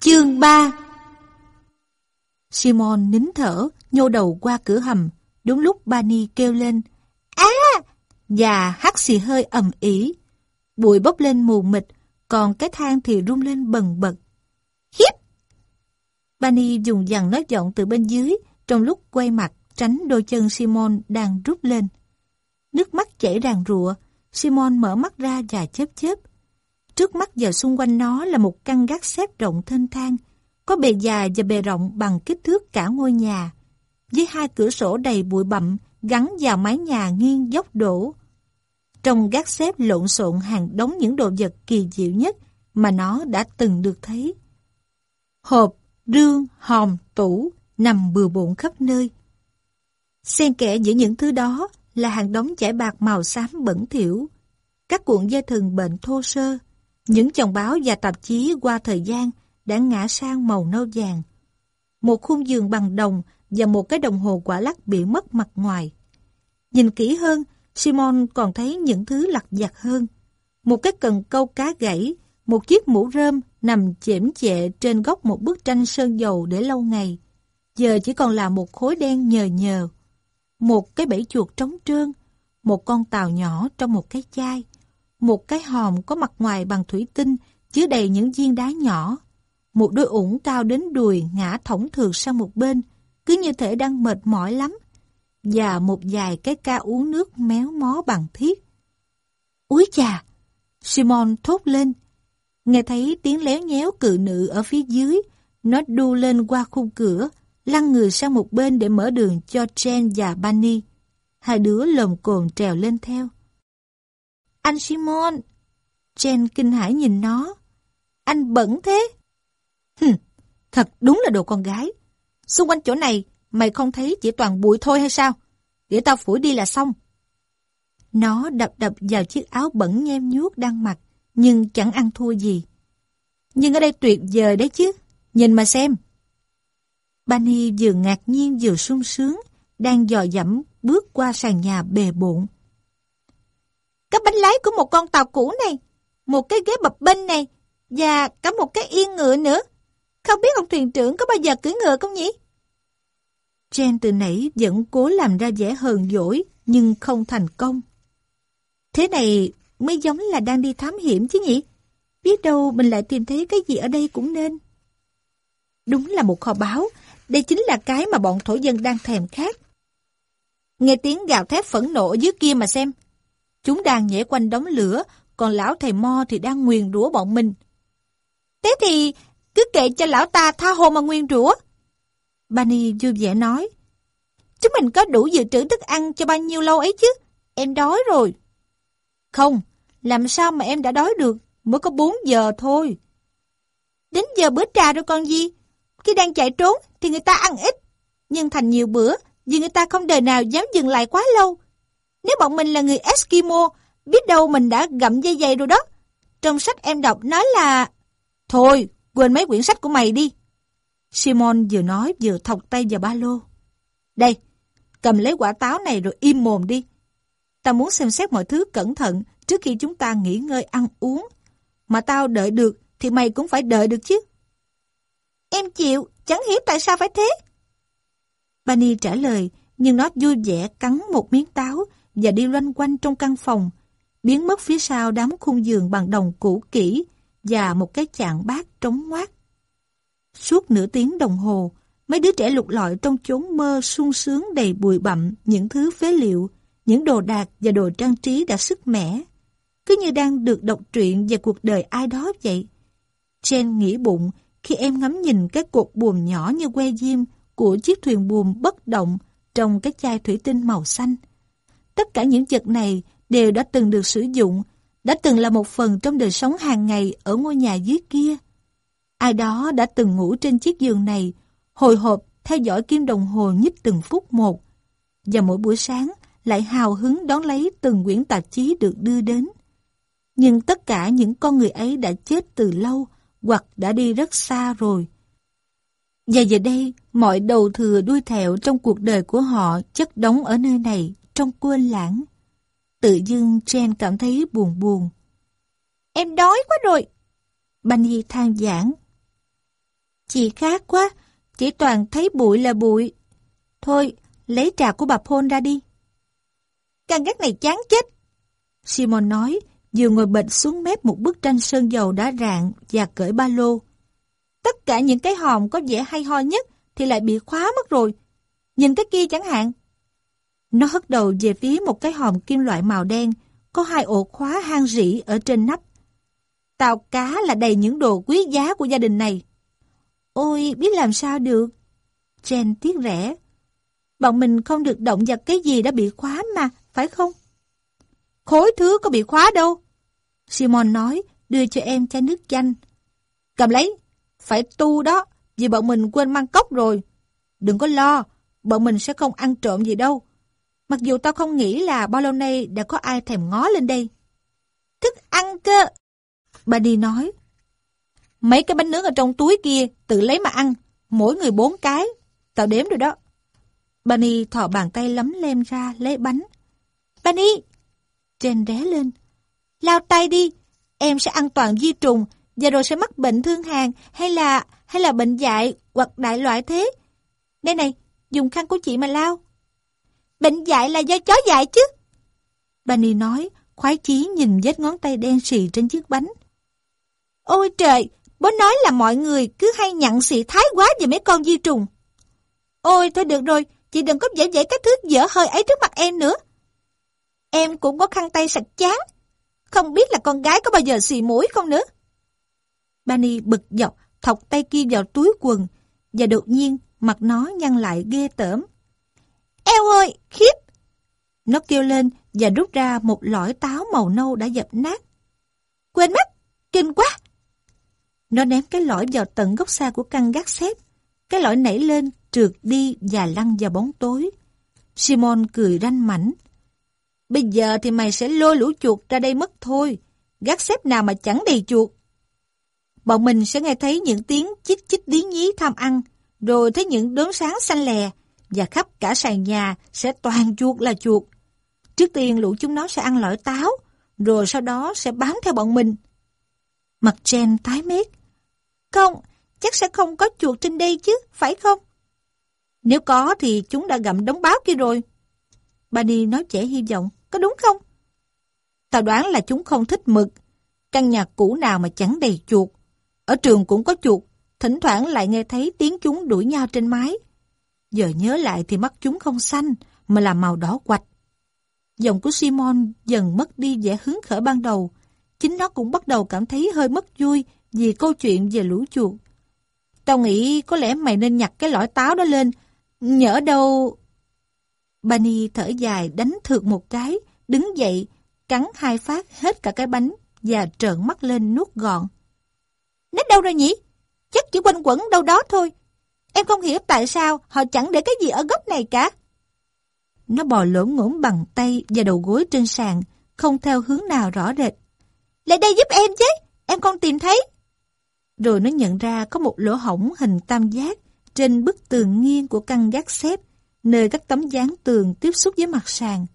Chương 3 Simon nín thở, nhô đầu qua cửa hầm. Đúng lúc Bani kêu lên Á! Và hắt xì hơi ầm ỉ. Bụi bốc lên mù mịt, còn cái thang thì rung lên bần bật. Hiếp! Bani dùng dằn nói giọng từ bên dưới, trong lúc quay mặt tránh đôi chân Simon đang rút lên. Nước mắt chảy ràng rụa, Simon mở mắt ra và chớp chớp. Trước mắt và xung quanh nó là một căn gác xếp rộng thênh thang, có bề dài và bề rộng bằng kích thước cả ngôi nhà, với hai cửa sổ đầy bụi bặm gắn vào mái nhà nghiêng dốc đổ. Trong gác xếp lộn xộn hàng đống những đồ vật kỳ diệu nhất mà nó đã từng được thấy. Hộp, rương, hòm, tủ nằm bừa bộn khắp nơi. Xen kẽ giữa những thứ đó là hàng đống chải bạc màu xám bẩn thỉu, các cuộn dây thừng bệnh thô sơ, những chồng báo và tạp chí qua thời gian đã ngã sang màu nâu vàng. Một khung giường bằng đồng và một cái đồng hồ quả lắc bị mất mặt ngoài. Nhìn kỹ hơn, Simon còn thấy những thứ lặt vặt hơn. Một cái cần câu cá gãy, một chiếc mũ rơm nằm chễm chệ trên góc một bức tranh sơn dầu để lâu ngày. Giờ chỉ còn là một khối đen nhờ nhờ. Một cái bẫy chuột trống trơn, một con tàu nhỏ trong một cái chai, một cái hòm có mặt ngoài bằng thủy tinh chứa đầy những viên đá nhỏ. Một đôi ủng cao đến đùi ngã thõng thượt sang một bên, cứ như thể đang mệt mỏi lắm. Và một vài cái ca uống nước méo mó bằng thiết. Úi chà! Simon thốt lên. Nghe thấy tiếng léo nhéo cự nữ ở phía dưới, nó đu lên qua khung cửa, lăn người sang một bên để mở đường cho Jen và Bunny. Hai đứa lồng cồn trèo lên theo. Anh Simon! Jen kinh hãi nhìn nó. Anh bẩn thế! Hừm, thật đúng là đồ con gái. Xung quanh chỗ này, mày không thấy chỉ toàn bụi thôi hay sao? Để tao phủi đi là xong. Nó đập đập vào chiếc áo bẩn nhem nhuốc đang mặc, nhưng chẳng ăn thua gì. Nhưng ở đây tuyệt vời đấy chứ, nhìn mà xem. Bunny vừa ngạc nhiên vừa sung sướng, đang dò dẫm bước qua sàn nhà bề bộn. Cái bánh lái của một con tàu cũ này, một cái ghế bập bênh này, và cả một cái yên ngựa nữa. Không biết ông thuyền trưởng có bao giờ cưỡi ngựa không nhỉ? Jen từ nãy vẫn cố làm ra vẻ hờn dỗi, nhưng không thành công. Thế này mới giống là đang đi thám hiểm chứ nhỉ? Biết đâu mình lại tìm thấy cái gì ở đây cũng nên. Đúng là một kho báu, đây chính là cái mà bọn thổ dân đang thèm khát. Nghe tiếng gào thét phẫn nộ dưới kia mà xem. Chúng đang nhảy quanh đống lửa, còn lão thầy Mo thì đang nguyền rủa bọn mình. Thế thì cứ kệ cho lão ta tha hồ mà nguyên rủa. Bani vui vẻ nói. Chúng mình có đủ dự trữ thức ăn cho bao nhiêu lâu ấy chứ? Em đói rồi. Không, làm sao mà em đã đói được? Mới có 4 giờ thôi. Đến giờ bữa trà rồi con gì? Khi đang chạy trốn thì người ta ăn ít. Nhưng thành nhiều bữa vì người ta không đời nào dám dừng lại quá lâu. Nếu bọn mình là người Eskimo, biết đâu mình đã gặm dây dày rồi đó. Trong sách em đọc nói là... Thôi, quên mấy quyển sách của mày đi. Simon vừa nói vừa thọc tay vào ba lô. Đây, cầm lấy quả táo này rồi im mồm đi. Tao muốn xem xét mọi thứ cẩn thận trước khi chúng ta nghỉ ngơi ăn uống. Mà tao đợi được thì mày cũng phải đợi được chứ. Em chịu, chẳng hiểu tại sao phải thế. Bani trả lời, nhưng nó vui vẻ cắn một miếng táo và đi loanh quanh trong căn phòng, biến mất phía sau đám khung giường bằng đồng cũ kỹ và một cái chạn bát trống ngoát. Suốt nửa tiếng đồng hồ, mấy đứa trẻ lục lọi trong chốn mơ sung sướng đầy bụi bặm những thứ phế liệu, những đồ đạc và đồ trang trí đã sức mẻ. Cứ như đang được đọc truyện về cuộc đời ai đó vậy. Jen nghĩ bụng khi em ngắm nhìn cái cột buồm nhỏ như que diêm của chiếc thuyền buồm bất động trong cái chai thủy tinh màu xanh. Tất cả những vật này đều đã từng được sử dụng, đã từng là một phần trong đời sống hàng ngày ở ngôi nhà dưới kia. Ai đó đã từng ngủ trên chiếc giường này, hồi hộp theo dõi kim đồng hồ nhích từng phút một. Và mỗi buổi sáng lại hào hứng đón lấy từng quyển tạp chí được đưa đến. Nhưng tất cả những con người ấy đã chết từ lâu hoặc đã đi rất xa rồi. Và giờ đây, mọi đầu thừa đuôi thẹo trong cuộc đời của họ chất đóng ở nơi này trong quên lãng. Tự dưng Jen cảm thấy buồn buồn. Em đói quá rồi. Bunny than giảng. Chị khác quá, chỉ toàn thấy bụi là bụi. Thôi, lấy trà của bà Paul ra đi. Căn gác này chán chết. Simon nói, vừa ngồi bệt xuống mép một bức tranh sơn dầu đã rạn và cởi ba lô. Tất cả những cái hòm có vẻ hay ho nhất thì lại bị khóa mất rồi. Nhìn cái kia chẳng hạn. Nó hất đầu về phía một cái hòm kim loại màu đen, có hai ổ khóa hang rỉ ở trên nắp. Tàu cá là đầy những đồ quý giá của gia đình này. Ôi, biết làm sao được. Jen tiếc rẻ. Bọn mình không được động vào cái gì đã bị khóa mà, phải không? Khối thứ có bị khóa đâu. Simon nói, đưa cho em chai nước chanh. Cầm lấy, phải tu đó, vì bọn mình quên mang cốc rồi. Đừng có lo, bọn mình sẽ không ăn trộm gì đâu. Mặc dù tao không nghĩ là bao lâu nay đã có ai thèm ngó lên đây. Thức ăn cơ. Bà đi nói. Mấy cái bánh nướng ở trong túi kia tự lấy mà ăn. Mỗi người bốn cái. Tao đếm rồi đó. Bunny thò bàn tay lấm lem ra lấy bánh. Bunny! Trên ré lên. Lao tay đi. Em sẽ ăn toàn di trùng và rồi sẽ mắc bệnh thương hàn hay là hay là bệnh dại hoặc đại loại thế. Đây này, dùng khăn của chị mà lao. Bệnh dại là do chó dại chứ. Bunny nói, khoái chí nhìn vết ngón tay đen xì trên chiếc bánh. Ôi trời, bố nói là mọi người cứ hay nhặn xị thái quá về mấy con di trùng. Ôi thôi được rồi, chị đừng có dễ dễ cái thứ dở hơi ấy trước mặt em nữa. Em cũng có khăn tay sạch chán. Không biết là con gái có bao giờ xì mũi không nữa. Bunny bực dọc, thọc tay kia vào túi quần, và đột nhiên mặt nó nhăn lại ghê tởm. Eo ơi, khiếp! Nó kêu lên và rút ra một lõi táo màu nâu đã dập nát. Quên mất, kinh quá! Nó ném cái lõi vào tận gốc xa của căn gác xếp. Cái lõi nảy lên, trượt đi và lăn vào bóng tối. Simon cười ranh mảnh. Bây giờ thì mày sẽ lôi lũ chuột ra đây mất thôi. Gác xếp nào mà chẳng đầy chuột. Bọn mình sẽ nghe thấy những tiếng chích chích lý nhí tham ăn, rồi thấy những đốm sáng xanh lè, và khắp cả sàn nhà sẽ toàn chuột là chuột. Trước tiên lũ chúng nó sẽ ăn lõi táo, rồi sau đó sẽ bám theo bọn mình. Mặt Jen tái mét. Không, chắc sẽ không có chuột trên đây chứ, phải không? Nếu có thì chúng đã gặm đống báo kia rồi. Bunny nói trẻ hy vọng, có đúng không? Tao đoán là chúng không thích mực. Căn nhà cũ nào mà chẳng đầy chuột. Ở trường cũng có chuột, thỉnh thoảng lại nghe thấy tiếng chúng đuổi nhau trên mái. Giờ nhớ lại thì mắt chúng không xanh, mà là màu đỏ quạch. Giọng của Simon dần mất đi vẻ hứng khởi ban đầu. Chính nó cũng bắt đầu cảm thấy hơi mất vui vì câu chuyện về lũ chuột. Tao nghĩ có lẽ mày nên nhặt cái lõi táo đó lên. Nhỡ đâu... Bunny thở dài đánh thượt một cái, đứng dậy, cắn hai phát hết cả cái bánh và trợn mắt lên nuốt gọn. Nó đâu rồi nhỉ? Chắc chỉ quanh quẩn đâu đó thôi. Em không hiểu tại sao họ chẳng để cái gì ở góc này cả. Nó bò lổn ngổn bằng tay và đầu gối trên sàn, không theo hướng nào rõ rệt. Lại đây giúp em chứ, em không tìm thấy. Rồi nó nhận ra có một lỗ hổng hình tam giác trên bức tường nghiêng của căn gác xếp, nơi các tấm dáng tường tiếp xúc với mặt sàn.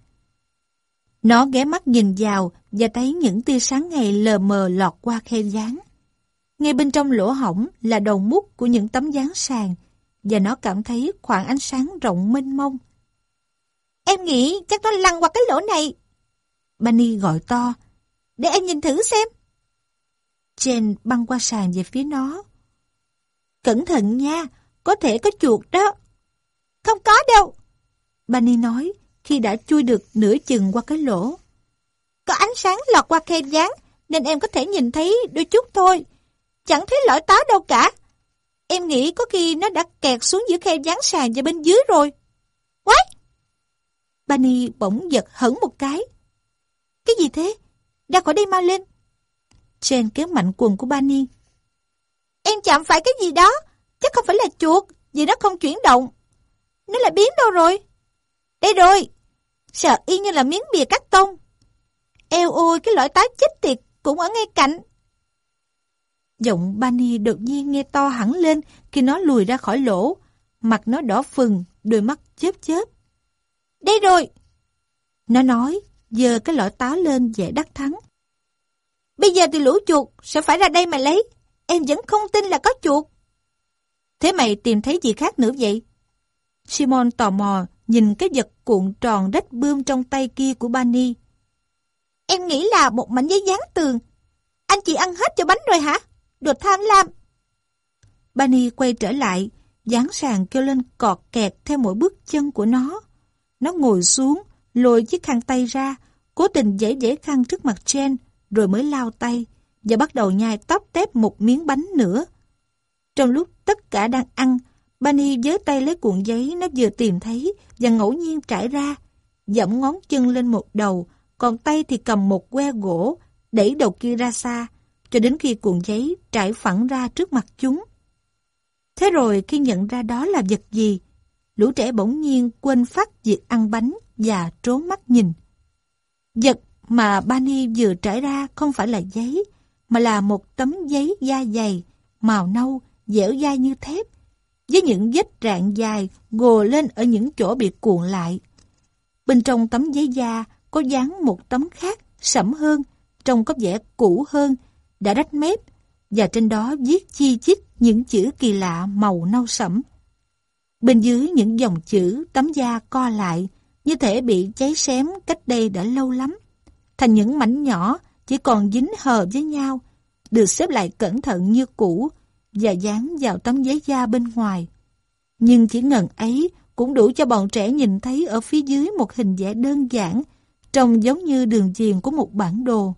Nó ghé mắt nhìn vào và thấy những tia sáng ngày lờ mờ lọt qua khe dáng. Ngay bên trong lỗ hổng là đầu mút của những tấm dáng sàn và nó cảm thấy khoảng ánh sáng rộng mênh mông. Em nghĩ chắc nó lăn qua cái lỗ này. Bunny gọi to. Để em nhìn thử xem. Jane băng qua sàn về phía nó. Cẩn thận nha, có thể có chuột đó. Không có đâu. Bunny nói khi đã chui được nửa chừng qua cái lỗ. Có ánh sáng lọt qua khe dán nên em có thể nhìn thấy đôi chút thôi. Chẳng thấy lõi táo đâu cả. Em nghĩ có khi nó đã kẹt xuống giữa khe dán sàn và bên dưới rồi. Quái! Bunny bỗng giật hẳn một cái. Cái gì thế? Ra khỏi đây mau lên. Jane kéo mạnh quần của Bunny. Em chạm phải cái gì đó. Chắc không phải là chuột, vì nó không chuyển động. Nó là biến đâu rồi? Đây rồi. Sợ y như là miếng bìa cắt tông. Eo ôi, cái loại táo chết tiệt cũng ở ngay cạnh. Giọng Bunny đột nhiên nghe to hẳn lên khi nó lùi ra khỏi lỗ. Mặt nó đỏ phừng, đôi mắt chớp chớp. Đây rồi! Nó nói, giờ cái lõi táo lên dễ đắc thắng. Bây giờ thì lũ chuột sẽ phải ra đây mà lấy. Em vẫn không tin là có chuột. Thế mày tìm thấy gì khác nữa vậy? Simon tò mò nhìn cái vật cuộn tròn rách bươm trong tay kia của Bani. Em nghĩ là một mảnh giấy dán tường. Anh chị ăn hết cho bánh rồi hả? Đồ tham lam. Bani quay trở lại, dán sàn kêu lên cọt kẹt theo mỗi bước chân của nó. Nó ngồi xuống, lôi chiếc khăn tay ra, cố tình dễ dễ khăn trước mặt Jen, rồi mới lao tay, và bắt đầu nhai tóc tép một miếng bánh nữa. Trong lúc tất cả đang ăn, Bani với tay lấy cuộn giấy nó vừa tìm thấy và ngẫu nhiên trải ra, dẫm ngón chân lên một đầu, còn tay thì cầm một que gỗ, đẩy đầu kia ra xa, cho đến khi cuộn giấy trải phẳng ra trước mặt chúng. Thế rồi khi nhận ra đó là vật gì, lũ trẻ bỗng nhiên quên phát việc ăn bánh và trốn mắt nhìn. Vật mà Bani vừa trải ra không phải là giấy, mà là một tấm giấy da dày, màu nâu, dẻo dai như thép, với những vết rạn dài gồ lên ở những chỗ bị cuộn lại. Bên trong tấm giấy da có dán một tấm khác, sẫm hơn, trông có vẻ cũ hơn, đã rách mép, và trên đó viết chi chít những chữ kỳ lạ màu nâu sẫm. Bên dưới những dòng chữ tấm da co lại, như thể bị cháy xém cách đây đã lâu lắm. Thành những mảnh nhỏ chỉ còn dính hờ với nhau, được xếp lại cẩn thận như cũ và dán vào tấm giấy da bên ngoài. Nhưng chỉ ngần ấy cũng đủ cho bọn trẻ nhìn thấy ở phía dưới một hình vẽ đơn giản, trông giống như đường viền của một bản đồ.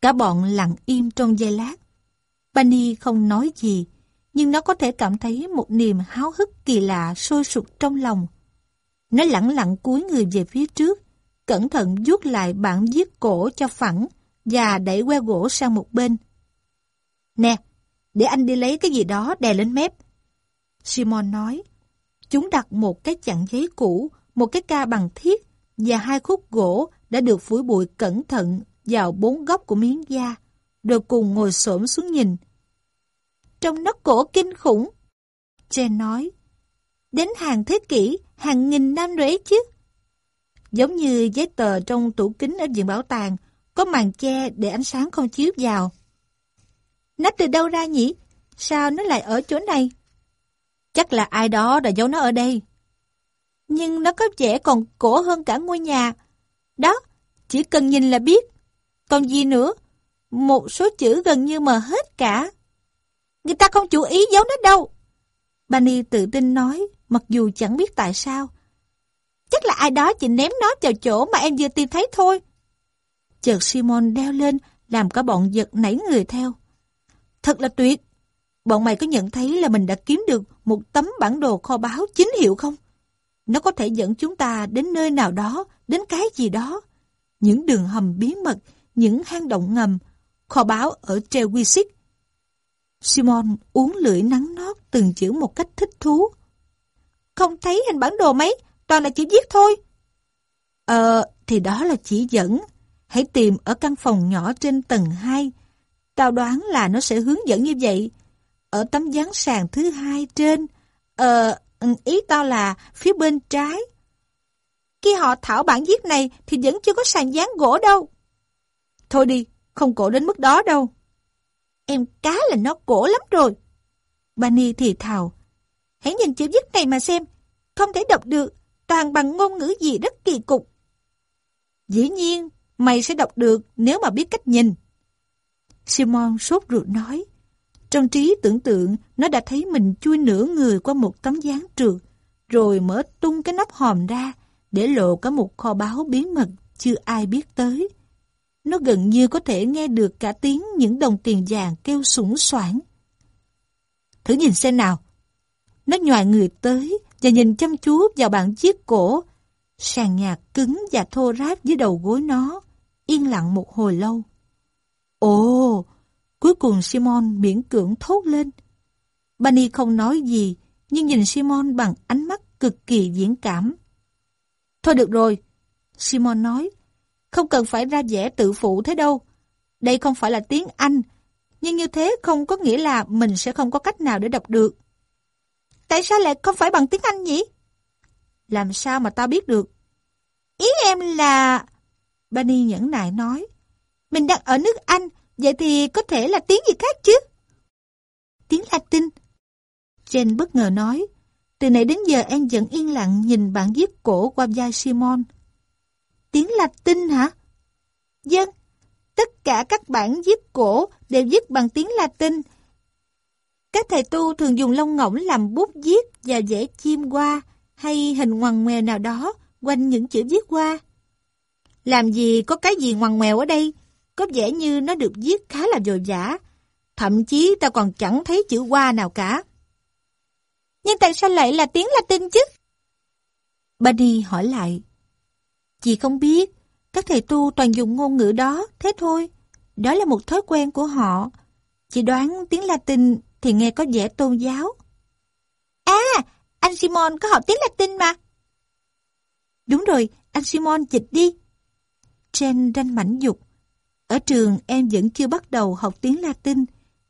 Cả bọn lặng im trong giây lát. Bani không nói gì, nhưng nó có thể cảm thấy một niềm háo hức kỳ lạ sôi sục trong lòng. Nó lặng lặng cúi người về phía trước, cẩn thận vuốt lại bản viết cổ cho phẳng và đẩy que gỗ sang một bên. Nè, để anh đi lấy cái gì đó đè lên mép. Simon nói, chúng đặt một cái chặn giấy cũ, một cái ca bằng thiết và hai khúc gỗ đã được phủi bụi cẩn thận vào bốn góc của miếng da, rồi cùng ngồi xổm xuống nhìn. Trong nấc cổ kinh khủng. Jen nói, đến hàng thế kỷ, hàng nghìn năm rồi ấy chứ. Giống như giấy tờ trong tủ kính ở viện bảo tàng, có màn che để ánh sáng không chiếu vào. Nó từ đâu ra nhỉ? Sao nó lại ở chỗ này? Chắc là ai đó đã giấu nó ở đây. Nhưng nó có vẻ còn cổ hơn cả ngôi nhà. Đó, chỉ cần nhìn là biết. Còn gì nữa? Một số chữ gần như mờ hết cả. Người ta không chú ý giấu nó đâu. Bani tự tin nói, mặc dù chẳng biết tại sao. Chắc là ai đó chỉ ném nó vào chỗ mà em vừa tìm thấy thôi. Chợt Simon đeo lên, làm cả bọn giật nảy người theo. Thật là tuyệt! Bọn mày có nhận thấy là mình đã kiếm được một tấm bản đồ kho báu chính hiệu không? Nó có thể dẫn chúng ta đến nơi nào đó, đến cái gì đó. Những đường hầm bí mật, những hang động ngầm, kho báu ở Trewisic. Simon uống lưỡi nắng nót từng chữ một cách thích thú. Không thấy hình bản đồ mấy, toàn là chữ viết thôi. Ờ, thì đó là chỉ dẫn. Hãy tìm ở căn phòng nhỏ trên tầng 2. Tao đoán là nó sẽ hướng dẫn như vậy. Ở tấm gián sàn thứ hai trên. Ờ, ý tao là phía bên trái. Khi họ thảo bản viết này thì vẫn chưa có sàn dán gỗ đâu. Thôi đi, không cổ đến mức đó đâu. Em cá là nó cổ lắm rồi. Bani thì thào. Hãy nhìn chữ viết này mà xem. Không thể đọc được, toàn bằng ngôn ngữ gì rất kỳ cục. Dĩ nhiên, mày sẽ đọc được nếu mà biết cách nhìn. Simon sốt ruột nói. Trong trí tưởng tượng, nó đã thấy mình chui nửa người qua một tấm dáng trượt, rồi mở tung cái nắp hòm ra, để lộ cả một kho báu bí mật chưa ai biết tới. Nó gần như có thể nghe được cả tiếng những đồng tiền vàng kêu sủng soảng. Thử nhìn xem nào. Nó nhòi người tới và nhìn chăm chú vào bản chiếc cổ. Sàn nhà cứng và thô ráp dưới đầu gối nó, yên lặng một hồi lâu. Ồ, cuối cùng Simon miễn cưỡng thốt lên. Bunny không nói gì, nhưng nhìn Simon bằng ánh mắt cực kỳ diễn cảm. Thôi được rồi, Simon nói, không cần phải ra vẻ tự phụ thế đâu. Đây không phải là tiếng Anh, nhưng như thế không có nghĩa là mình sẽ không có cách nào để đọc được. Tại sao lại không phải bằng tiếng Anh nhỉ? Làm sao mà tao biết được? Ý em là... Bunny nhẫn nại nói. Mình đang ở nước Anh, vậy thì có thể là tiếng gì khác chứ? Tiếng Latin. Jane bất ngờ nói, từ nãy đến giờ em vẫn yên lặng nhìn bản viết cổ qua vai Simon. Tiếng Latin hả? Dân, tất cả các bản viết cổ đều viết bằng tiếng Latin. Các thầy tu thường dùng lông ngỗng làm bút viết và vẽ chim qua hay hình ngoằn ngoèo nào đó quanh những chữ viết qua. Làm gì có cái gì ngoằn ngoèo ở đây? Có vẻ như nó được viết khá là dồi dã. Thậm chí ta còn chẳng thấy chữ qua nào cả. Nhưng tại sao lại là tiếng Latin chứ? Bunny hỏi lại. Chị không biết, các thầy tu toàn dùng ngôn ngữ đó, thế thôi. Đó là một thói quen của họ. Chị đoán tiếng Latin thì nghe có vẻ tôn giáo. À, anh Simon có học tiếng Latin mà. Đúng rồi, anh Simon dịch đi. Jen ranh mảnh dục. Ở trường em vẫn chưa bắt đầu học tiếng Latin,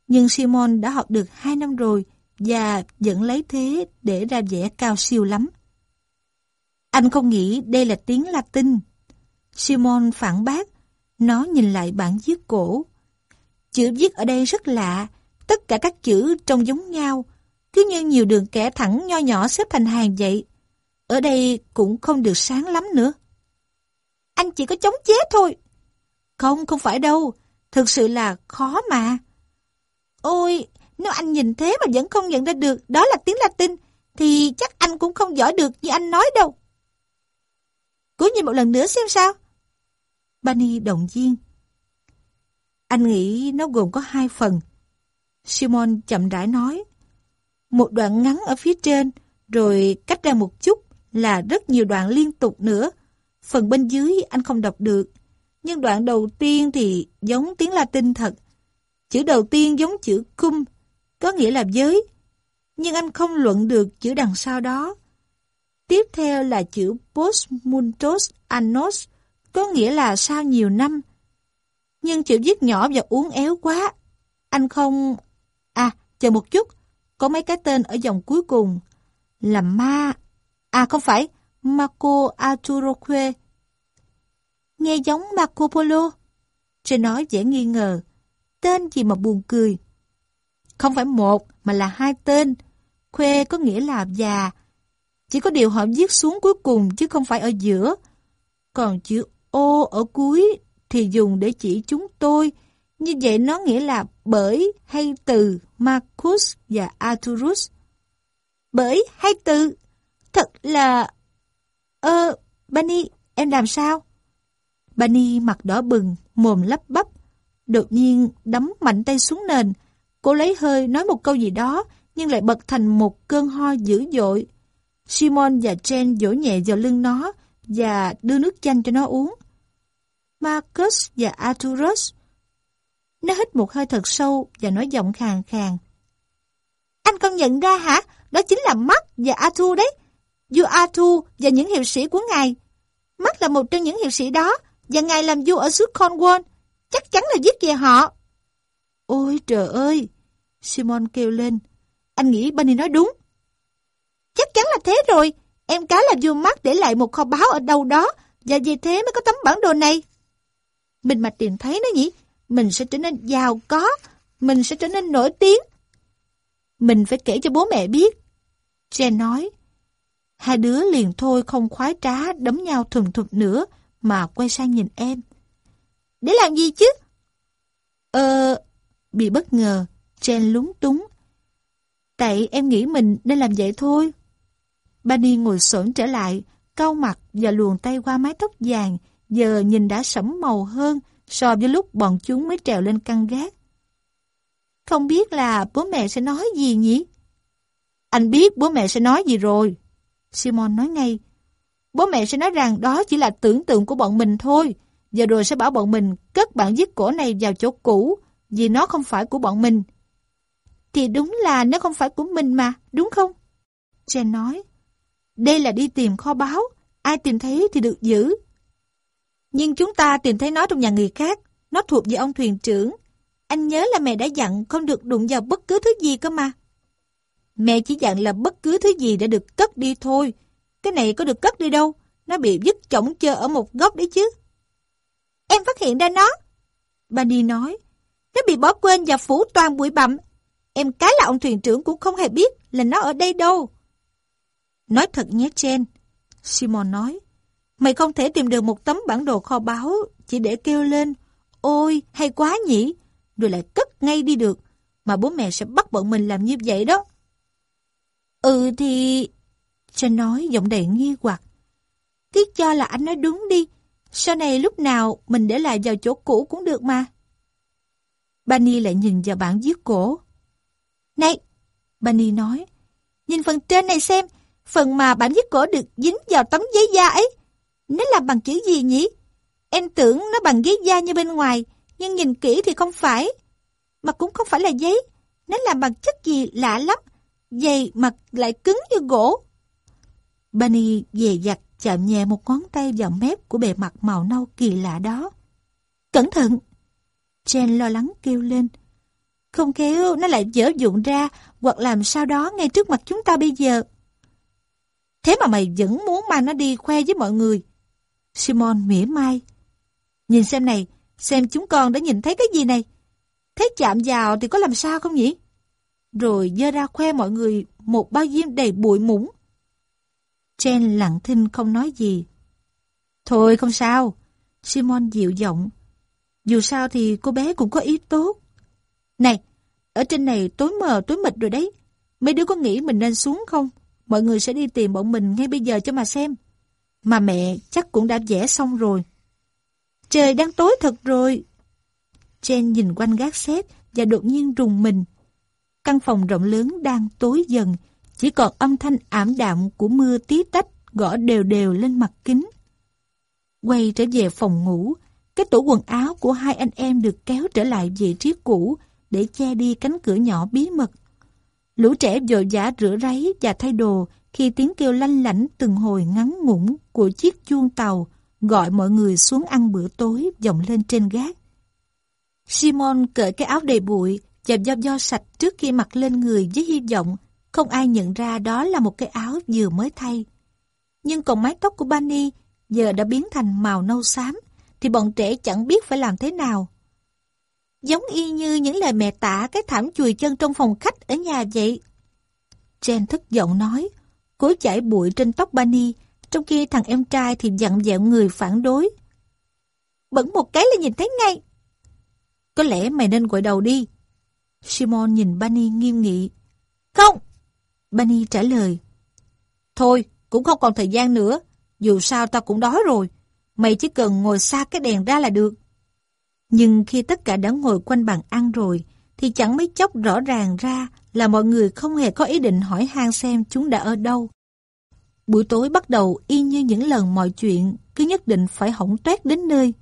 nhưng Simon đã học được 2 năm rồi và vẫn lấy thế để ra vẻ cao siêu lắm. Anh không nghĩ đây là tiếng Latin. Simon phản bác, nó nhìn lại bản viết cổ. Chữ viết ở đây rất lạ, tất cả các chữ trông giống nhau, cứ như nhiều đường kẻ thẳng nho nhỏ xếp thành hàng vậy. Ở đây cũng không được sáng lắm nữa. Anh chỉ có chống chế thôi. Không, không phải đâu. Thực sự là khó mà. Ôi, nếu anh nhìn thế mà vẫn không nhận ra được đó là tiếng Latin, thì chắc anh cũng không giỏi được như anh nói đâu cứ nhìn một lần nữa xem sao. Bunny động viên. Anh nghĩ nó gồm có hai phần. Simon chậm rãi nói. Một đoạn ngắn ở phía trên, rồi cách ra một chút là rất nhiều đoạn liên tục nữa. Phần bên dưới anh không đọc được. Nhưng đoạn đầu tiên thì giống tiếng Latin thật. Chữ đầu tiên giống chữ cum, có nghĩa là giới. Nhưng anh không luận được chữ đằng sau đó. Tiếp theo là chữ post muntos annos, có nghĩa là sau nhiều năm. Nhưng chữ viết nhỏ và uốn éo quá. Anh không... À, chờ một chút. Có mấy cái tên ở dòng cuối cùng. Là Ma... À không phải, Marco Arturoque. Nghe giống Marco Polo. Trên nói dễ nghi ngờ. Tên gì mà buồn cười. Không phải một, mà là hai tên. Khuê có nghĩa là già. Chỉ có điều họ viết xuống cuối cùng chứ không phải ở giữa. Còn chữ ô ở cuối thì dùng để chỉ chúng tôi. Như vậy nó nghĩa là bởi hay từ Marcus và Arturus. Bởi hay từ? Thật là... Ơ, ờ, Bunny, em làm sao? Bunny mặt đỏ bừng, mồm lắp bắp. Đột nhiên đấm mạnh tay xuống nền. Cô lấy hơi nói một câu gì đó, nhưng lại bật thành một cơn ho dữ dội. Simon và Jen vỗ nhẹ vào lưng nó và đưa nước chanh cho nó uống. Marcus và Arturus. Nó hít một hơi thật sâu và nói giọng khàn khàn. Anh con nhận ra hả? Đó chính là Mark và Arthur đấy. Vua Arthur và những hiệp sĩ của ngài. Mark là một trong những hiệp sĩ đó và ngài làm vua ở xứ Cornwall. Chắc chắn là giết về họ. Ôi trời ơi! Simon kêu lên. Anh nghĩ Bunny nói đúng. Chắc chắn là thế rồi. Em cá là vua mắt để lại một kho báu ở đâu đó và vì thế mới có tấm bản đồ này. Mình mà tìm thấy nó nhỉ? Mình sẽ trở nên giàu có. Mình sẽ trở nên nổi tiếng. Mình phải kể cho bố mẹ biết. Jen nói. Hai đứa liền thôi không khoái trá đấm nhau thùm thụt nữa mà quay sang nhìn em. Để làm gì chứ? Ờ, bị bất ngờ, Jen lúng túng. Tại em nghĩ mình nên làm vậy thôi. Bunny ngồi xổm trở lại, cau mặt và luồn tay qua mái tóc vàng, giờ nhìn đã sẫm màu hơn so với lúc bọn chúng mới trèo lên căn gác. Không biết là bố mẹ sẽ nói gì nhỉ? Anh biết bố mẹ sẽ nói gì rồi. Simon nói ngay. Bố mẹ sẽ nói rằng đó chỉ là tưởng tượng của bọn mình thôi. Và rồi sẽ bảo bọn mình cất bản viết cổ này vào chỗ cũ vì nó không phải của bọn mình. Thì đúng là nó không phải của mình mà, đúng không? Jen nói. Đây là đi tìm kho báu, ai tìm thấy thì được giữ. Nhưng chúng ta tìm thấy nó trong nhà người khác, nó thuộc về ông thuyền trưởng. Anh nhớ là mẹ đã dặn không được đụng vào bất cứ thứ gì cơ mà. Mẹ chỉ dặn là bất cứ thứ gì đã được cất đi thôi. Cái này có được cất đi đâu. Nó bị dứt chổng chơ ở một góc đấy chứ. Em phát hiện ra nó. Bunny nói. Nó bị bỏ quên và phủ toàn bụi bặm. Em cái là ông thuyền trưởng cũng không hề biết là nó ở đây đâu. Nói thật nhé Chen, Simon nói. Mày không thể tìm được một tấm bản đồ kho báu chỉ để kêu lên. Ôi, hay quá nhỉ. Rồi lại cất ngay đi được. Mà bố mẹ sẽ bắt bọn mình làm như vậy đó. Ừ thì... Chen nói giọng đầy nghi hoặc. Cứ cho là anh nói đúng đi. Sau này lúc nào mình để lại vào chỗ cũ cũng được mà. Bani lại nhìn vào bản viết cổ. Này! Bani nói. Nhìn phần trên này xem. Phần mà bản viết cổ được dính vào tấm giấy da ấy. Nó làm bằng chữ gì nhỉ? Em tưởng nó bằng giấy da như bên ngoài. Nhưng nhìn kỹ thì không phải. Mà cũng không phải là giấy. Nó làm bằng chất gì lạ lắm. Dày mà lại cứng như gỗ. Bunny về giặt chạm nhẹ một ngón tay vào mép của bề mặt màu nâu kỳ lạ đó. Cẩn thận! Jen lo lắng kêu lên. Không khéo, nó lại dở dụng ra hoặc làm sao đó ngay trước mặt chúng ta bây giờ. Thế mà mày vẫn muốn mang nó đi khoe với mọi người. Simon mỉa mai. Nhìn xem này, xem chúng con đã nhìn thấy cái gì này. Thế chạm vào thì có làm sao không nhỉ? Rồi dơ ra khoe mọi người một bao diêm đầy bụi mũng. Jen lặng thinh không nói gì. Thôi không sao. Simon dịu giọng. Dù sao thì cô bé cũng có ý tốt. Này, ở trên này tối mờ tối mịt rồi đấy. Mấy đứa có nghĩ mình nên xuống không? Mọi người sẽ đi tìm bọn mình ngay bây giờ cho mà xem. Mà mẹ chắc cũng đã vẽ xong rồi. Trời đang tối thật rồi. Jen nhìn quanh gác xếp và đột nhiên rùng mình. Căn phòng rộng lớn đang tối dần, chỉ còn âm thanh ảm đạm của mưa tí tách gõ đều đều lên mặt kính. Quay trở về phòng ngủ, cái tủ quần áo của hai anh em được kéo trở lại vị trí cũ để che đi cánh cửa nhỏ bí mật. Lũ trẻ vội giả rửa ráy và thay đồ khi tiếng kêu lanh lảnh từng hồi ngắn ngủn của chiếc chuông tàu gọi mọi người xuống ăn bữa tối vọng lên trên gác. Simon cởi cái áo đầy bụi và do do sạch trước khi mặc lên người với hy vọng không ai nhận ra đó là một cái áo vừa mới thay. Nhưng còn mái tóc của Bunny giờ đã biến thành màu nâu xám thì bọn trẻ chẳng biết phải làm thế nào. Giống y như những lời mẹ tả cái thảm chùi chân trong phòng khách ở nhà vậy. Jen thất vọng nói, cố chảy bụi trên tóc Bunny, trong khi thằng em trai thì dặn dẹo người phản đối. Bẩn một cái là nhìn thấy ngay. Có lẽ mày nên gội đầu đi. Simon nhìn Bunny nghiêm nghị. Không! Bunny trả lời. Thôi, cũng không còn thời gian nữa. Dù sao tao cũng đói rồi. Mày chỉ cần ngồi xa cái đèn ra là được. Nhưng khi tất cả đã ngồi quanh bàn ăn rồi, thì chẳng mấy chốc rõ ràng ra là mọi người không hề có ý định hỏi han xem chúng đã ở đâu. Buổi tối bắt đầu y như những lần mọi chuyện cứ nhất định phải hỏng toét đến nơi.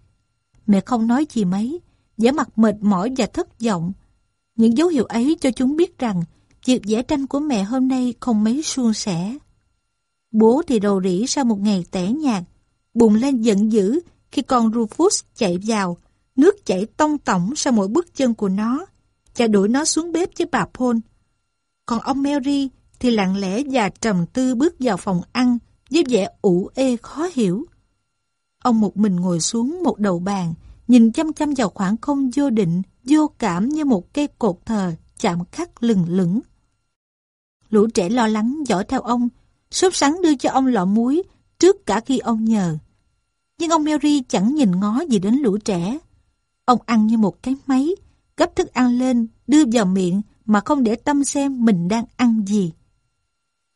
Mẹ không nói gì mấy, vẻ mặt mệt mỏi và thất vọng. Những dấu hiệu ấy cho chúng biết rằng việc vẽ tranh của mẹ hôm nay không mấy suôn sẻ. Bố thì đầu rỉ sau một ngày tẻ nhạt, bùng lên giận dữ khi con Rufus chạy vào, nước chảy tông tổng sau mỗi bước chân của nó, và đuổi nó xuống bếp với bà Paul. Còn ông Mary thì lặng lẽ và trầm tư bước vào phòng ăn với vẻ ủ ê khó hiểu. Ông một mình ngồi xuống một đầu bàn, nhìn chăm chăm vào khoảng không vô định, vô cảm như một cây cột thờ chạm khắc lừng lửng. Lũ trẻ lo lắng dõi theo ông, sốt sắng đưa cho ông lọ muối trước cả khi ông nhờ. Nhưng ông Mary chẳng nhìn ngó gì đến lũ trẻ. Ông ăn như một cái máy, gấp thức ăn lên, đưa vào miệng mà không để tâm xem mình đang ăn gì.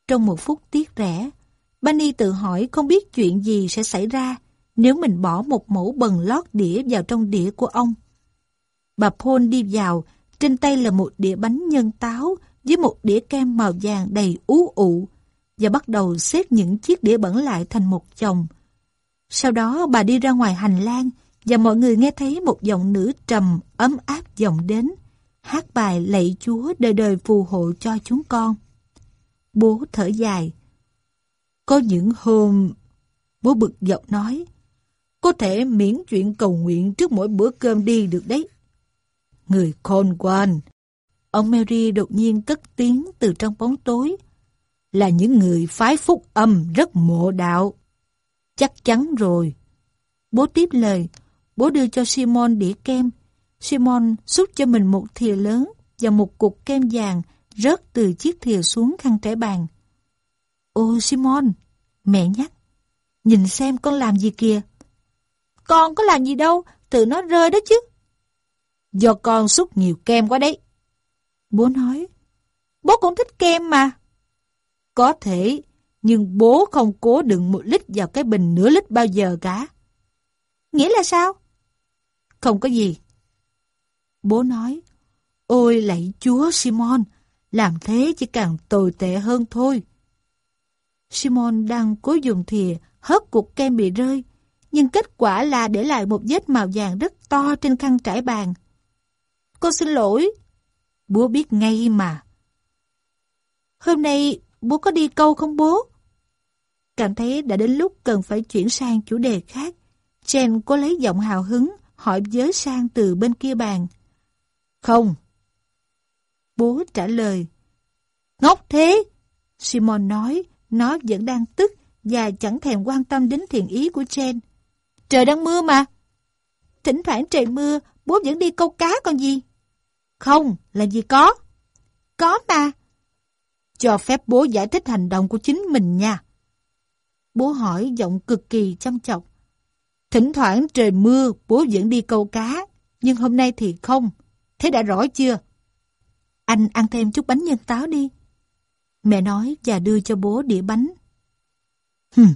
Trong một phút tiếc rẻ, Bunny tự hỏi không biết chuyện gì sẽ xảy ra nếu mình bỏ một mẫu bần lót đĩa vào trong đĩa của ông. Bà Paul đi vào, trên tay là một đĩa bánh nhân táo với một đĩa kem màu vàng đầy ú ụ và bắt đầu xếp những chiếc đĩa bẩn lại thành một chồng. Sau đó bà đi ra ngoài hành lang và mọi người nghe thấy một giọng nữ trầm ấm áp vọng đến, hát bài lạy Chúa đời đời phù hộ cho chúng con. Bố thở dài. Có những hôm... Bố bực dọc nói, có thể miễn chuyện cầu nguyện trước mỗi bữa cơm đi được đấy. Người khôn quan. Ông Mary đột nhiên cất tiếng từ trong bóng tối. Là những người phái phúc âm rất mộ đạo. Chắc chắn rồi. Bố tiếp lời, bố đưa cho Simon đĩa kem. Simon xúc cho mình một thìa lớn và một cục kem vàng rớt từ chiếc thìa xuống khăn trải bàn. Ô Simon, mẹ nhắc, nhìn xem con làm gì kìa. Con có làm gì đâu, tự nó rơi đó chứ. Do con xúc nhiều kem quá đấy. Bố nói, bố cũng thích kem mà. Có thể, nhưng bố không cố đựng một lít vào cái bình nửa lít bao giờ cả. Nghĩa là sao? Không có gì. Bố nói, ôi lạy chúa Simon, làm thế chỉ càng tồi tệ hơn thôi. Simon đang cố dùng thìa hớt cục kem bị rơi, nhưng kết quả là để lại một vết màu vàng rất to trên khăn trải bàn. cô xin lỗi. Bố biết ngay mà. Hôm nay bố có đi câu không bố? Cảm thấy đã đến lúc cần phải chuyển sang chủ đề khác. Jen cố lấy giọng hào hứng hỏi giới sang từ bên kia bàn. Không. Bố trả lời. Ngốc thế! Simon nói, nó vẫn đang tức và chẳng thèm quan tâm đến thiện ý của Jen. Trời đang mưa mà. Thỉnh thoảng trời mưa, bố vẫn đi câu cá còn gì. Không, là gì có. Có mà. Cho phép bố giải thích hành động của chính mình nha. Bố hỏi giọng cực kỳ chăm chọc. Thỉnh thoảng trời mưa, bố vẫn đi câu cá, nhưng hôm nay thì không. Thế đã rõ chưa? Anh ăn thêm chút bánh nhân táo đi. Mẹ nói và đưa cho bố đĩa bánh. Hừm.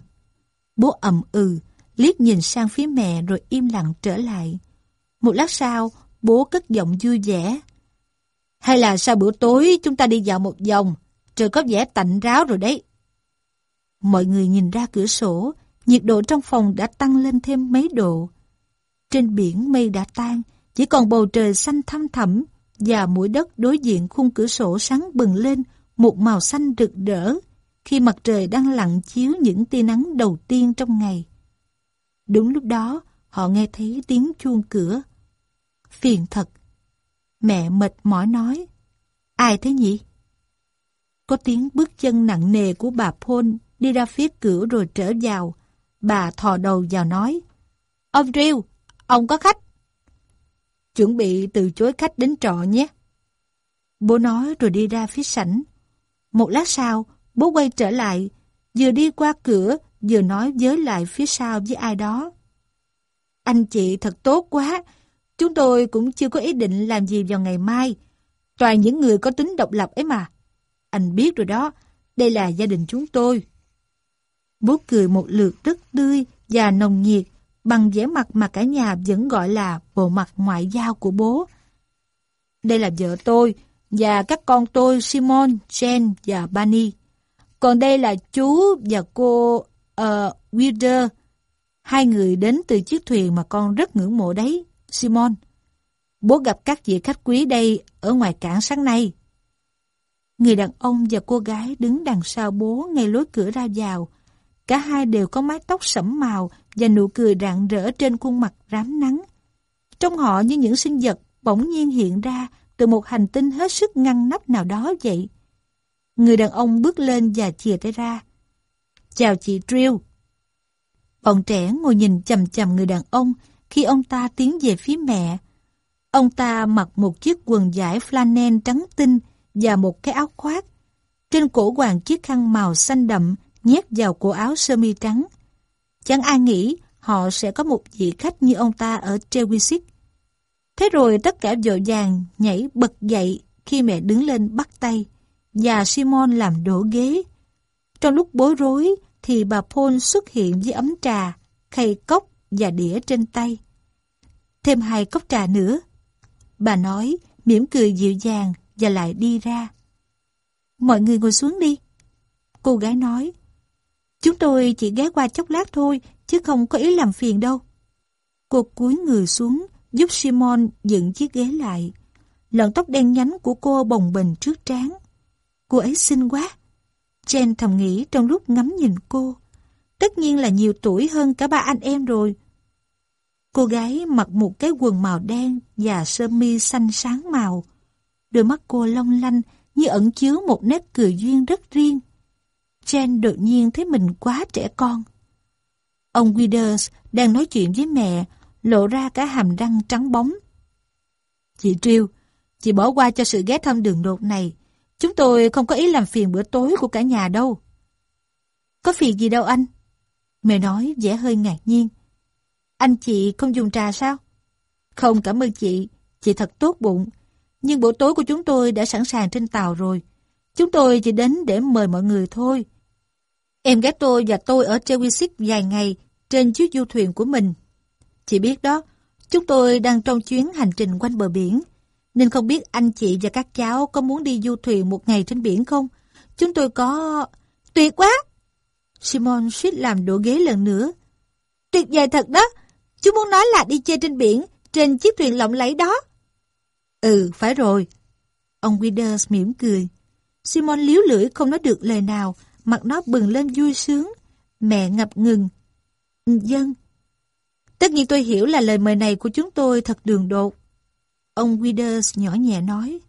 Bố ầm ừ, liếc nhìn sang phía mẹ rồi im lặng trở lại. Một lát sau, bố cất giọng vui vẻ. Hay là sau bữa tối chúng ta đi dạo một vòng, trời có vẻ tạnh ráo rồi đấy. Mọi người nhìn ra cửa sổ, nhiệt độ trong phòng đã tăng lên thêm mấy độ. Trên biển mây đã tan, chỉ còn bầu trời xanh thăm thẳm và mũi đất đối diện khung cửa sổ sáng bừng lên một màu xanh rực rỡ khi mặt trời đang lặn chiếu những tia nắng đầu tiên trong ngày. Đúng lúc đó, họ nghe thấy tiếng chuông cửa. Phiền thật. Mẹ mệt mỏi nói. Ai thế nhỉ? Có tiếng bước chân nặng nề của bà Paul đi ra phía cửa rồi trở vào. Bà thò đầu vào nói. Ông Drill, ông có khách. Chuẩn bị từ chối khách đến trọ nhé. Bố nói rồi đi ra phía sảnh. Một lát sau, bố quay trở lại, vừa đi qua cửa, vừa nói với lại phía sau với ai đó. Anh chị thật tốt quá, chúng tôi cũng chưa có ý định làm gì vào ngày mai. Toàn những người có tính độc lập ấy mà. Anh biết rồi đó, đây là gia đình chúng tôi. Bố cười một lượt rất tươi và nồng nhiệt bằng vẻ mặt mà cả nhà vẫn gọi là bộ mặt ngoại giao của bố. Đây là vợ tôi và các con tôi Simon, Jen và Bunny. Còn đây là chú và cô uh, Wilder. Hai người đến từ chiếc thuyền mà con rất ngưỡng mộ đấy, Simon. Bố gặp các vị khách quý đây ở ngoài cảng sáng nay. Người đàn ông và cô gái đứng đằng sau bố ngay lối cửa ra vào. Cả hai đều có mái tóc sẫm màu và nụ cười rạng rỡ trên khuôn mặt rám nắng. Trong họ như những sinh vật bỗng nhiên hiện ra từ một hành tinh hết sức ngăn nắp nào đó vậy. Người đàn ông bước lên và chìa tay ra. Chào chị Drill. Bọn trẻ ngồi nhìn chầm chầm người đàn ông khi ông ta tiến về phía mẹ. Ông ta mặc một chiếc quần vải flannel trắng tinh và một cái áo khoác. Trên cổ hoàng chiếc khăn màu xanh đậm nhét vào cổ áo sơ mi trắng. Chẳng ai nghĩ họ sẽ có một vị khách như ông ta ở Trewisic. Thế rồi tất cả vội vàng nhảy bật dậy khi mẹ đứng lên bắt tay và Simon làm đổ ghế. Trong lúc bối rối thì bà Paul xuất hiện với ấm trà, khay cốc và đĩa trên tay. Thêm hai cốc trà nữa. Bà nói, mỉm cười dịu dàng và lại đi ra. Mọi người ngồi xuống đi. Cô gái nói, chúng tôi chỉ ghé qua chốc lát thôi, chứ không có ý làm phiền đâu. Cô cúi người xuống, giúp Simon dựng chiếc ghế lại. Lọn tóc đen nhánh của cô bồng bềnh trước trán. Cô ấy xinh quá. Jen thầm nghĩ trong lúc ngắm nhìn cô. Tất nhiên là nhiều tuổi hơn cả ba anh em rồi. Cô gái mặc một cái quần màu đen và sơ mi xanh sáng màu. Đôi mắt cô long lanh như ẩn chứa một nét cười duyên rất riêng. Jen đột nhiên thấy mình quá trẻ con. Ông Withers đang nói chuyện với mẹ lộ ra cả hàm răng trắng bóng. Chị Triêu, Chị bỏ qua cho sự ghé thăm đường đột này. Chúng tôi không có ý làm phiền bữa tối của cả nhà đâu. Có phiền gì đâu anh? Mẹ nói vẻ hơi ngạc nhiên. Anh chị không dùng trà sao? Không cảm ơn chị, chị thật tốt bụng. Nhưng bữa tối của chúng tôi đã sẵn sàng trên tàu rồi. Chúng tôi chỉ đến để mời mọi người thôi. Em gái tôi và tôi ở Trewisic vài ngày trên chiếc du thuyền của mình. Chị biết đó, chúng tôi đang trong chuyến hành trình quanh bờ biển, nên không biết anh chị và các cháu có muốn đi du thuyền một ngày trên biển không? Chúng tôi có... Tuyệt quá! Simon suýt làm đổ ghế lần nữa. Tuyệt vời thật đó! Chú muốn nói là đi chơi trên biển, trên chiếc thuyền lộng lẫy đó. Ừ, phải rồi. Ông Withers mỉm cười. Simon liếu lưỡi không nói được lời nào, mặt nó bừng lên vui sướng. Mẹ ngập ngừng. Dân. Tất nhiên tôi hiểu là lời mời này của chúng tôi thật đường đột. Ông Withers nhỏ nhẹ nói.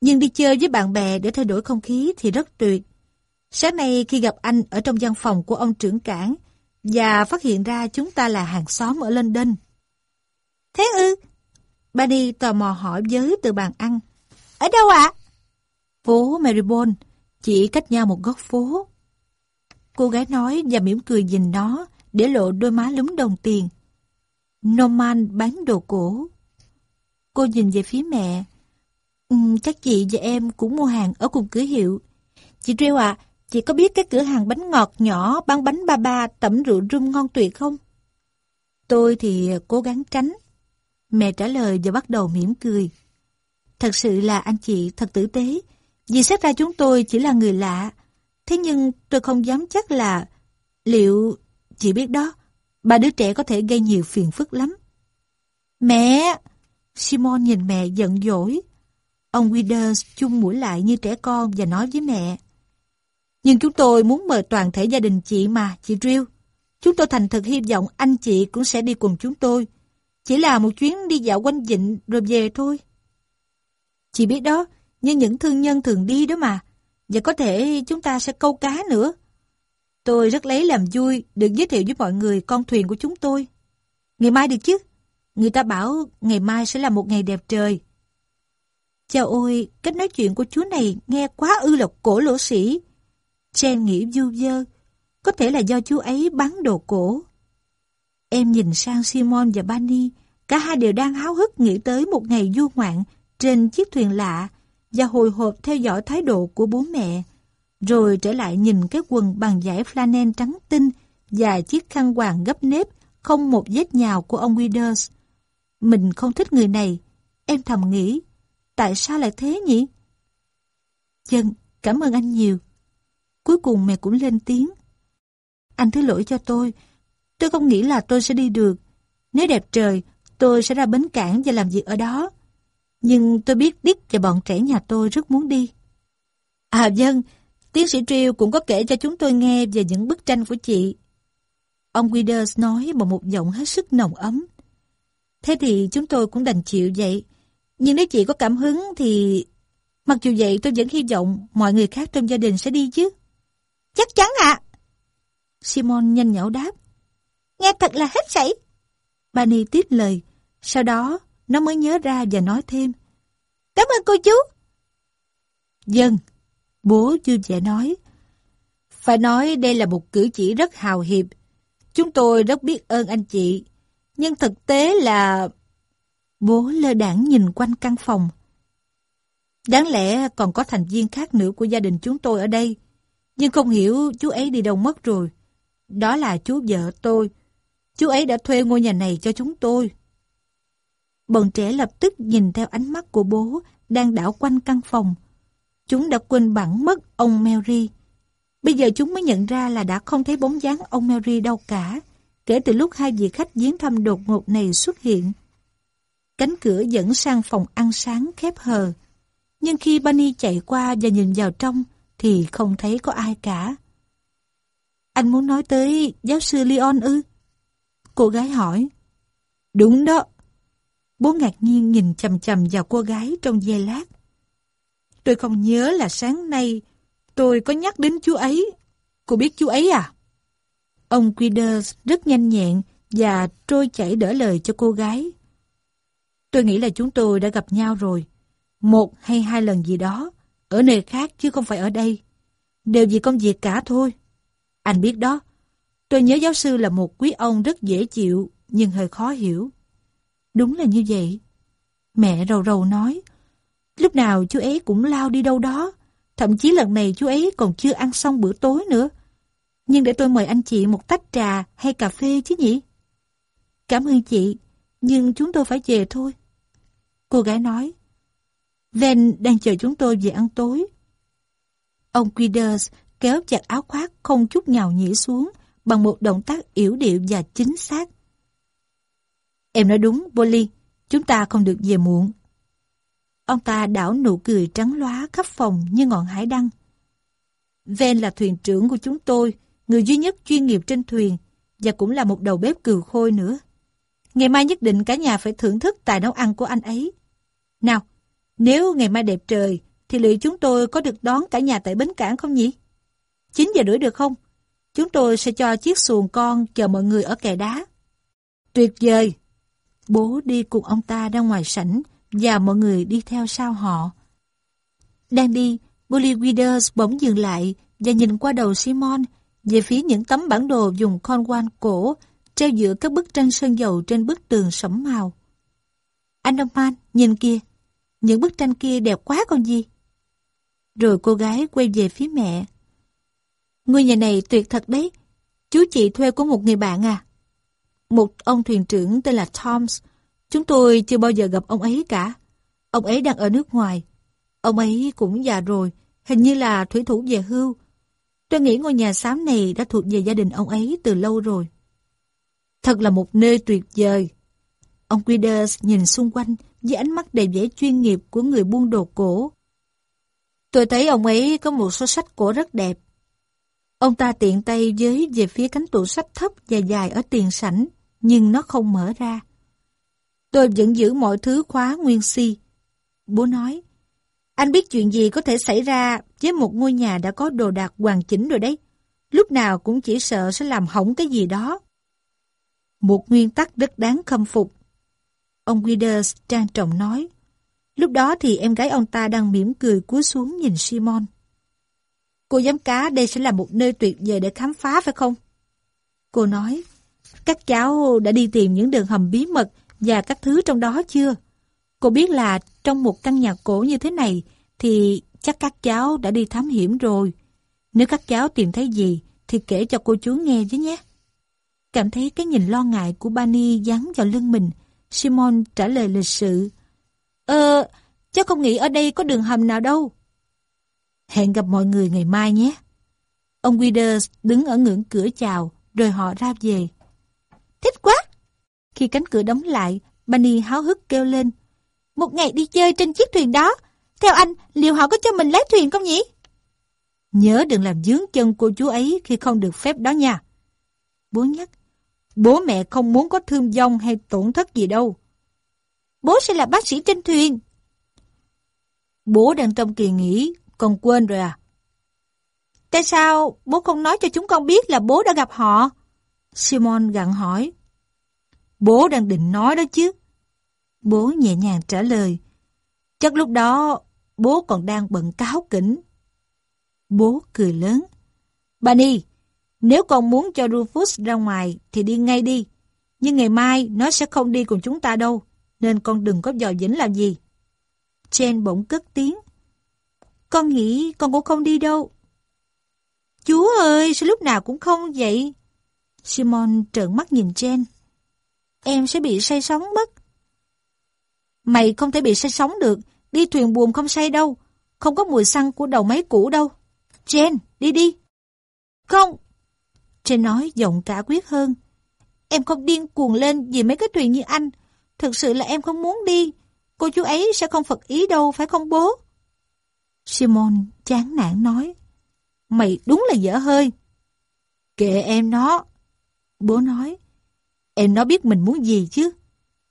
Nhưng đi chơi với bạn bè để thay đổi không khí thì rất tuyệt. Sáng nay khi gặp anh ở trong văn phòng của ông trưởng cảng và phát hiện ra chúng ta là hàng xóm ở London. Thế ư? Bunny tò mò hỏi với từ bàn ăn. Ở đâu ạ? Phố Marybone, chỉ cách nhau một góc phố. Cô gái nói và mỉm cười nhìn nó để lộ đôi má lúm đồng tiền. Norman bán đồ cổ. Cô nhìn về phía mẹ. Ừ, chắc chị và em cũng mua hàng ở cùng cửa hiệu. Chị Rêu ạ, à, chị có biết cái cửa hàng bánh ngọt nhỏ bán bánh ba ba tẩm rượu rum ngon tuyệt không? Tôi thì cố gắng tránh. Mẹ trả lời và bắt đầu mỉm cười. Thật sự là anh chị thật tử tế. Vì xét ra chúng tôi chỉ là người lạ. Thế nhưng tôi không dám chắc là liệu... Chị biết đó, ba đứa trẻ có thể gây nhiều phiền phức lắm. Mẹ! Simon nhìn mẹ giận dỗi. Ông Withers chung mũi lại như trẻ con và nói với mẹ. Nhưng chúng tôi muốn mời toàn thể gia đình chị mà, chị Drill. Chúng tôi thành thật hy vọng anh chị cũng sẽ đi cùng chúng tôi. Chỉ là một chuyến đi dạo quanh vịnh rồi về thôi. Chị biết đó, như những thương nhân thường đi đó mà. Và có thể chúng ta sẽ câu cá nữa. Tôi rất lấy làm vui được giới thiệu với mọi người con thuyền của chúng tôi. Ngày mai được chứ? Người ta bảo ngày mai sẽ là một ngày đẹp trời. Chào ôi, cách nói chuyện của chú này nghe quá ư lộc cổ lỗ sĩ. Jen nghĩ du dơ, có thể là do chú ấy bán đồ cổ. Em nhìn sang Simon và Bani, cả hai đều đang háo hức nghĩ tới một ngày du ngoạn trên chiếc thuyền lạ và hồi hộp theo dõi thái độ của bố mẹ. Rồi trở lại nhìn cái quần bằng giải flannel trắng tinh và chiếc khăn quàng gấp nếp không một vết nhào của ông Withers. Mình không thích người này. Em thầm nghĩ, tại sao lại thế nhỉ? Chân, cảm ơn anh nhiều. Cuối cùng mẹ cũng lên tiếng. Anh thứ lỗi cho tôi. Tôi không nghĩ là tôi sẽ đi được. Nếu đẹp trời, tôi sẽ ra bến cảng và làm việc ở đó. Nhưng tôi biết Dick và bọn trẻ nhà tôi rất muốn đi. À dân, tiến sĩ Trill cũng có kể cho chúng tôi nghe về những bức tranh của chị. Ông Withers nói bằng một giọng hết sức nồng ấm. Thế thì chúng tôi cũng đành chịu vậy. Nhưng nếu chị có cảm hứng thì... Mặc dù vậy tôi vẫn hy vọng mọi người khác trong gia đình sẽ đi chứ. Chắc chắn ạ. Simon nhanh nhảu đáp. Nghe thật là hết sảy. Bani tiếp lời. Sau đó, nó mới nhớ ra và nói thêm. Cảm ơn cô chú. Dân, bố chưa vẻ nói. Phải nói đây là một cử chỉ rất hào hiệp. Chúng tôi rất biết ơn anh chị. Nhưng thực tế là... Bố lơ đảng nhìn quanh căn phòng. Đáng lẽ còn có thành viên khác nữa của gia đình chúng tôi ở đây. Nhưng không hiểu chú ấy đi đâu mất rồi. Đó là chú vợ tôi. Chú ấy đã thuê ngôi nhà này cho chúng tôi. Bọn trẻ lập tức nhìn theo ánh mắt của bố đang đảo quanh căn phòng. Chúng đã quên bẵng mất ông Mary. Bây giờ chúng mới nhận ra là đã không thấy bóng dáng ông Mary đâu cả, kể từ lúc hai vị khách viếng thăm đột ngột này xuất hiện. Cánh cửa dẫn sang phòng ăn sáng khép hờ. Nhưng khi Bunny chạy qua và nhìn vào trong, thì không thấy có ai cả. Anh muốn nói tới giáo sư Leon ư? Cô gái hỏi. Đúng đó. Bố ngạc nhiên nhìn chầm chầm vào cô gái trong giây lát. Tôi không nhớ là sáng nay tôi có nhắc đến chú ấy. Cô biết chú ấy à? Ông Quiders rất nhanh nhẹn và trôi chảy đỡ lời cho cô gái. Tôi nghĩ là chúng tôi đã gặp nhau rồi. Một hay hai lần gì đó, ở nơi khác chứ không phải ở đây. Đều vì công việc cả thôi. Anh biết đó, tôi nhớ giáo sư là một quý ông rất dễ chịu, nhưng hơi khó hiểu. Đúng là như vậy. Mẹ rầu rầu nói, lúc nào chú ấy cũng lao đi đâu đó, thậm chí lần này chú ấy còn chưa ăn xong bữa tối nữa. Nhưng để tôi mời anh chị một tách trà hay cà phê chứ nhỉ? Cảm ơn chị, nhưng chúng tôi phải về thôi. Cô gái nói, Ven đang chờ chúng tôi về ăn tối. Ông Quiders kéo chặt áo khoác không chút nhào nhĩ xuống bằng một động tác yếu điệu và chính xác. Em nói đúng, Polly, chúng ta không được về muộn. Ông ta đảo nụ cười trắng lóa khắp phòng như ngọn hải đăng. Ven là thuyền trưởng của chúng tôi, người duy nhất chuyên nghiệp trên thuyền và cũng là một đầu bếp cừu khôi nữa. Ngày mai nhất định cả nhà phải thưởng thức tài nấu ăn của anh ấy. Nào, nếu ngày mai đẹp trời, thì liệu chúng tôi có được đón cả nhà tại bến cảng không nhỉ? 9 giờ rưỡi được không? Chúng tôi sẽ cho chiếc xuồng con chờ mọi người ở kè đá. Tuyệt vời! Bố đi cùng ông ta ra ngoài sảnh và mọi người đi theo sau họ. Đang đi, Bully Withers bỗng dừng lại và nhìn qua đầu Simon về phía những tấm bản đồ dùng con quan cổ treo giữa các bức tranh sơn dầu trên bức tường sẫm màu. Anh Norman, nhìn kia, những bức tranh kia đẹp quá con gì. Rồi cô gái quay về phía mẹ. Ngôi nhà này tuyệt thật đấy. Chú chị thuê của một người bạn à? Một ông thuyền trưởng tên là Toms. Chúng tôi chưa bao giờ gặp ông ấy cả. Ông ấy đang ở nước ngoài. Ông ấy cũng già rồi, hình như là thủy thủ về hưu. Tôi nghĩ ngôi nhà xám này đã thuộc về gia đình ông ấy từ lâu rồi. Thật là một nơi tuyệt vời. Ông Quiders nhìn xung quanh với ánh mắt đầy vẻ chuyên nghiệp của người buôn đồ cổ. Tôi thấy ông ấy có một số sách cổ rất đẹp. Ông ta tiện tay với về phía cánh tủ sách thấp và dài ở tiền sảnh, nhưng nó không mở ra. Tôi vẫn giữ mọi thứ khóa nguyên si. Bố nói, anh biết chuyện gì có thể xảy ra với một ngôi nhà đã có đồ đạc hoàn chỉnh rồi đấy. Lúc nào cũng chỉ sợ sẽ làm hỏng cái gì đó. Một nguyên tắc rất đáng khâm phục. Ông Withers trang trọng nói. Lúc đó thì em gái ông ta đang mỉm cười cúi xuống nhìn Simon. Cô giám cá đây sẽ là một nơi tuyệt vời để khám phá phải không? Cô nói, các cháu đã đi tìm những đường hầm bí mật và các thứ trong đó chưa? Cô biết là trong một căn nhà cổ như thế này thì chắc các cháu đã đi thám hiểm rồi. Nếu các cháu tìm thấy gì thì kể cho cô chú nghe chứ nhé. Cảm thấy cái nhìn lo ngại của Bani dán vào lưng mình, Simon trả lời lịch sự. Ờ, cháu không nghĩ ở đây có đường hầm nào đâu. Hẹn gặp mọi người ngày mai nhé. Ông Withers đứng ở ngưỡng cửa chào, rồi họ ra về. Thích quá! Khi cánh cửa đóng lại, Bunny háo hức kêu lên. Một ngày đi chơi trên chiếc thuyền đó. Theo anh, liệu họ có cho mình lái thuyền không nhỉ? Nhớ đừng làm dướng chân cô chú ấy khi không được phép đó nha. Bố nhắc, bố mẹ không muốn có thương vong hay tổn thất gì đâu. Bố sẽ là bác sĩ trên thuyền. Bố đang trong kỳ nghỉ, còn quên rồi à? Tại sao bố không nói cho chúng con biết là bố đã gặp họ? Simon gặn hỏi. Bố đang định nói đó chứ. Bố nhẹ nhàng trả lời. Chắc lúc đó bố còn đang bận cáo kỉnh. Bố cười lớn. Bunny, nếu con muốn cho Rufus ra ngoài thì đi ngay đi. Nhưng ngày mai nó sẽ không đi cùng chúng ta đâu. Nên con đừng có dò dĩnh làm gì. Jane bỗng cất tiếng. Con nghĩ con cũng không đi đâu. Chúa ơi, sao lúc nào cũng không vậy? Simon trợn mắt nhìn Jen. Em sẽ bị say sóng mất. Mày không thể bị say sóng được, đi thuyền buồm không say đâu, không có mùi xăng của đầu máy cũ đâu. Jen, đi đi. Không. Jen nói giọng cả quyết hơn. Em không điên cuồng lên vì mấy cái thuyền như anh. Thực sự là em không muốn đi. Cô chú ấy sẽ không phật ý đâu, phải không bố? Simon chán nản nói. Mày đúng là dở hơi. Kệ em nó. Bố nói. Em nó biết mình muốn gì chứ.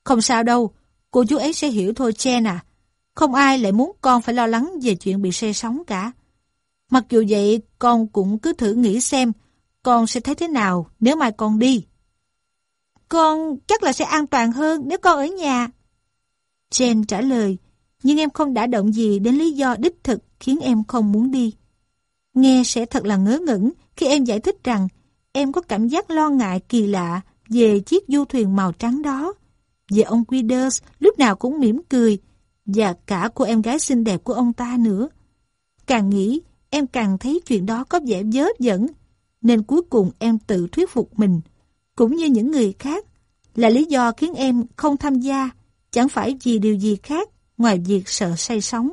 Không sao đâu, cô chú ấy sẽ hiểu thôi Chen à. Không ai lại muốn con phải lo lắng về chuyện bị say sóng cả. Mặc dù vậy, con cũng cứ thử nghĩ xem con sẽ thấy thế nào nếu mai con đi. Con chắc là sẽ an toàn hơn nếu con ở nhà. Jen trả lời, nhưng em không đã động gì đến lý do đích thực khiến em không muốn đi. Nghe sẽ thật là ngớ ngẩn khi em giải thích rằng em có cảm giác lo ngại kỳ lạ về chiếc du thuyền màu trắng đó. Về ông Quiders lúc nào cũng mỉm cười và cả cô em gái xinh đẹp của ông ta nữa. Càng nghĩ, em càng thấy chuyện đó có vẻ dớ dẫn, nên cuối cùng em tự thuyết phục mình, cũng như những người khác, là lý do khiến em không tham gia, chẳng phải vì điều gì khác ngoài việc sợ say sóng.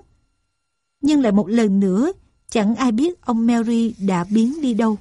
Nhưng lại một lần nữa, chẳng ai biết ông Mary đã biến đi đâu.